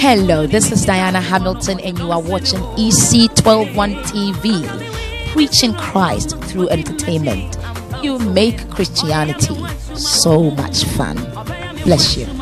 Hello, this is Diana Hamilton, and you are watching EC 121 TV, preaching Christ through entertainment. You make Christianity so much fun. Bless you.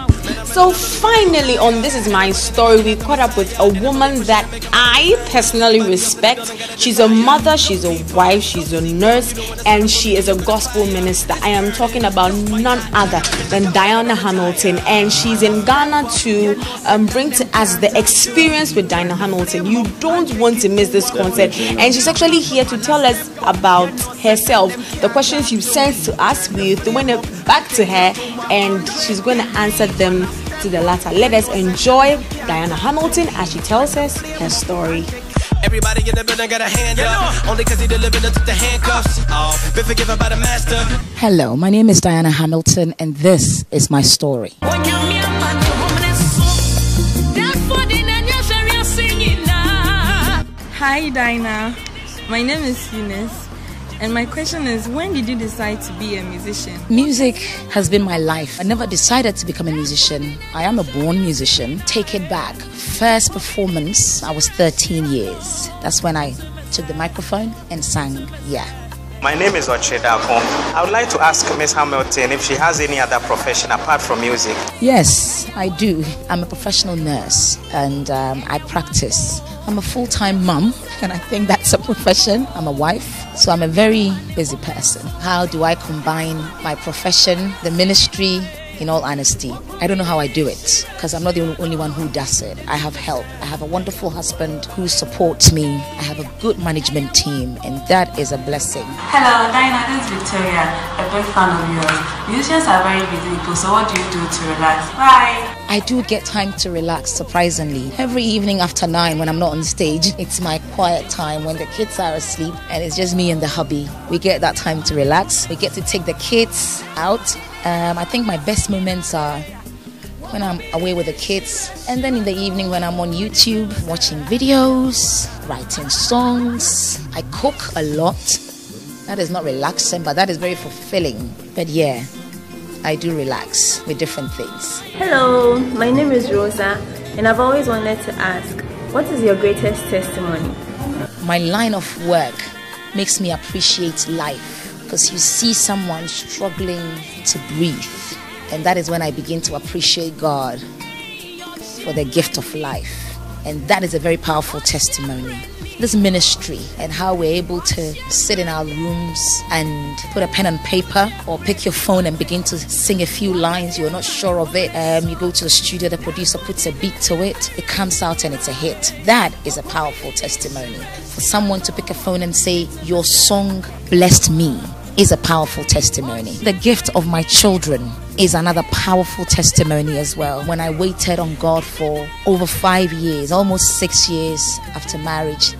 So finally, on This Is My Story, we caught up with a woman that I personally respect. She's a mother, she's a wife, she's a nurse, and she is a gospel minister. I am talking about none other than Diana Hamilton, and she's in Ghana to um, bring to us the experience with Diana Hamilton. You don't want to miss this concert, and she's actually here to tell us about herself. The questions you sent to us, we're throwing it back to her, and she's going to answer them to the latter. Let us enjoy Diana Hamilton as she tells us her story. Everybody in the building got a hand up. Only cause he delivered took the handcuffs. Oh, been forgiven by the master. Hello, my name is Diana Hamilton, and this is my story. Hi, Dinah. My name is Eunice. And my question is, when did you decide to be a musician? Music has been my life. I never decided to become a musician. I am a born musician. Take it back. First performance, I was 13 years. That's when I took the microphone and sang Yeah. My name is Ochedako. I would like to ask Miss Hamilton if she has any other profession apart from music. Yes, I do. I'm a professional nurse and um, I practice. I'm a full time mum, and I think that's a profession. I'm a wife, so I'm a very busy person. How do I combine my profession, the ministry, in all honesty. I don't know how I do it because I'm not the only one who does it. I have help. I have a wonderful husband who supports me. I have a good management team, and that is a blessing. Hello, Diana. This is Victoria, a big fan of yours. Musicians are very busy people, so what do you do to relax? Bye. I do get time to relax, surprisingly. Every evening after nine, when I'm not on stage, it's my quiet time when the kids are asleep and it's just me and the hubby. We get that time to relax. We get to take the kids out um, I think my best moments are when I'm away with the kids, and then in the evening when I'm on YouTube watching videos, writing songs. I cook a lot. That is not relaxing, but that is very fulfilling. But yeah, I do relax with different things. Hello, my name is Rosa, and I've always wanted to ask what is your greatest testimony? My line of work makes me appreciate life because you see someone struggling to breathe. And that is when I begin to appreciate God for the gift of life. And that is a very powerful testimony. This ministry and how we're able to sit in our rooms and put a pen and paper or pick your phone and begin to sing a few lines. You're not sure of it. Um, you go to the studio, the producer puts a beat to it, it comes out and it's a hit. That is a powerful testimony. For someone to pick a phone and say, Your song blessed me is a powerful testimony. The gift of my children is another powerful testimony as well. When I waited on God for over five years, almost six years after marriage,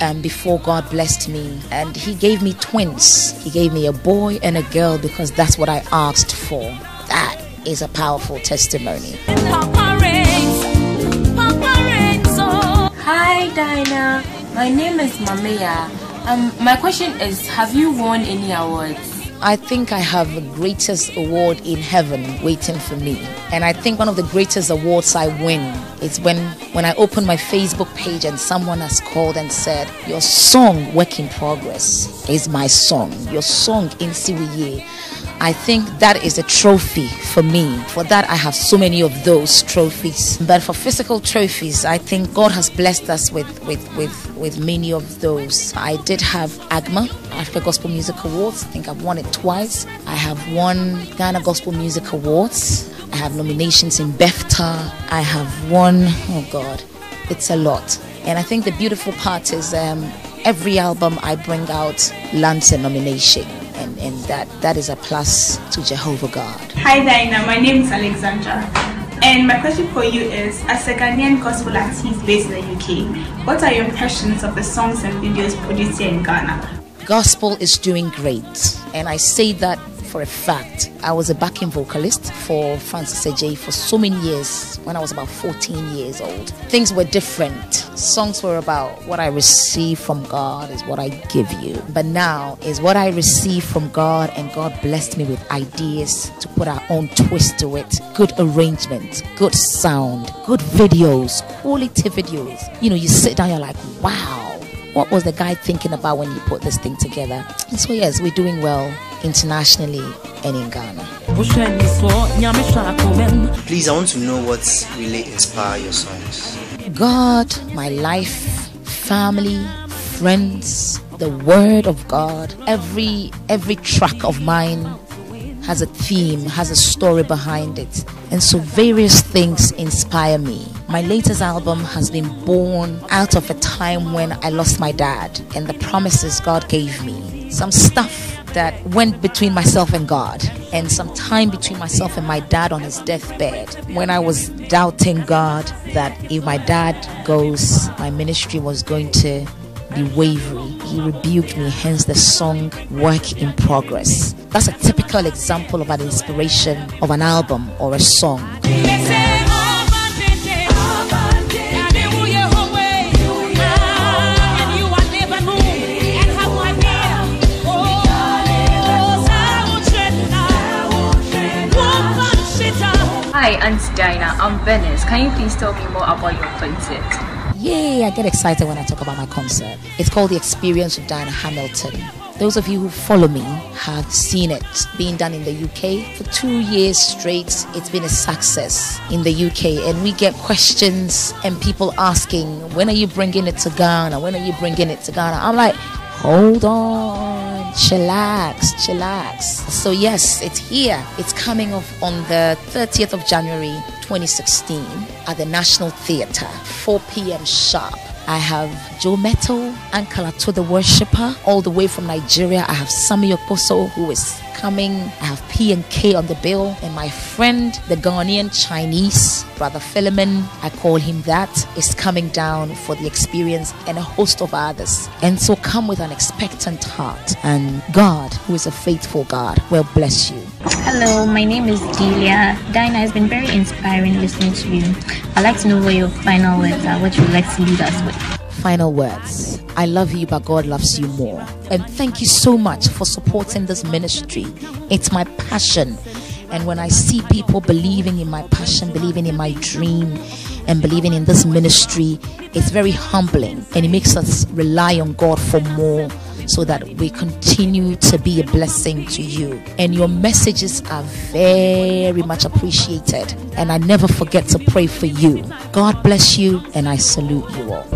um, before God blessed me, and He gave me twins. He gave me a boy and a girl because that's what I asked for. That is a powerful testimony. Hi, Dinah. My name is Mamea. Um, my question is Have you won any awards? I think I have the greatest award in heaven waiting for me. And I think one of the greatest awards I win is when, when I open my Facebook page and someone has called and said, Your song, Work in Progress, is my song. Your song, in Insiwiye I think that is a trophy for me. For that, I have so many of those trophies. But for physical trophies, I think God has blessed us with, with, with, with many of those. I did have AGMA, Africa Gospel Music Awards. I think I've won it twice. I have won Ghana Gospel Music Awards. I have nominations in BEFFTA. I have won, oh God, it's a lot. And I think the beautiful part is um, every album I bring out lands a nomination and, and that, that is a plus to Jehovah God. Hi Diana, my name is Alexandra. And my question for you is, as a Ghanaian gospel artist based in the UK, what are your impressions of the songs and videos produced here in Ghana? Gospel is doing great. And I say that for a fact. I was a backing vocalist for Francis J for so many years when I was about 14 years old. Things were different. Songs were about what I receive from God is what I give you. But now is what I receive from God, and God blessed me with ideas to put our own twist to it. Good arrangement, good sound, good videos, quality videos. You know, you sit down, you're like, wow what was the guy thinking about when he put this thing together? And so, yes, we're doing well internationally and in Ghana. Please, I want to know what really inspire your songs. God, my life, family, friends, the word of God. Every every track of mine has a theme, has a story behind it. And so various things inspire me. My latest album has been born out of a time when I lost my dad and the promises God gave me. Some stuff that went between myself and God, and some time between myself and my dad on his deathbed when I was doubting God that if my dad goes, my ministry was going to be wavery. He rebuked me, hence the song Work in Progress. That's a typical example of an inspiration of an album or a song. Hi, Auntie Dinah. I'm Venice. Can you please tell me more about your concert? Yay, I get excited when I talk about my concert. It's called The Experience of Diana Hamilton. Those of you who follow me have seen it being done in the UK for two years straight. It's been a success in the UK, and we get questions and people asking, When are you bringing it to Ghana? When are you bringing it to Ghana? I'm like, Hold on, chillax, chillax. So, yes, it's here. It's coming off on the 30th of January 2016 at the National Theatre, 4 p.m. sharp. I have Joe Mettle, Ankala to the worshiper, all the way from Nigeria. I have Sammie Okposo, who is coming. I have P and K on the bill, and my friend, the Ghanaian Chinese brother Philemon, I call him that, is coming down for the experience, and a host of others. And so come with an expectant heart, and God, who is a faithful God, will bless you. Hello, my name is Delia. Dinah has been very inspiring listening to you. I'd like to know what your final words are, what you'd like to lead us with. Final words. I love you, but God loves you more. And thank you so much for supporting this ministry. It's my passion. And when I see people believing in my passion, believing in my dream, and believing in this ministry, it's very humbling and it makes us rely on God for more so that we continue to be a blessing to you. And your messages are very much appreciated. And I never forget to pray for you. God bless you, and I salute you all.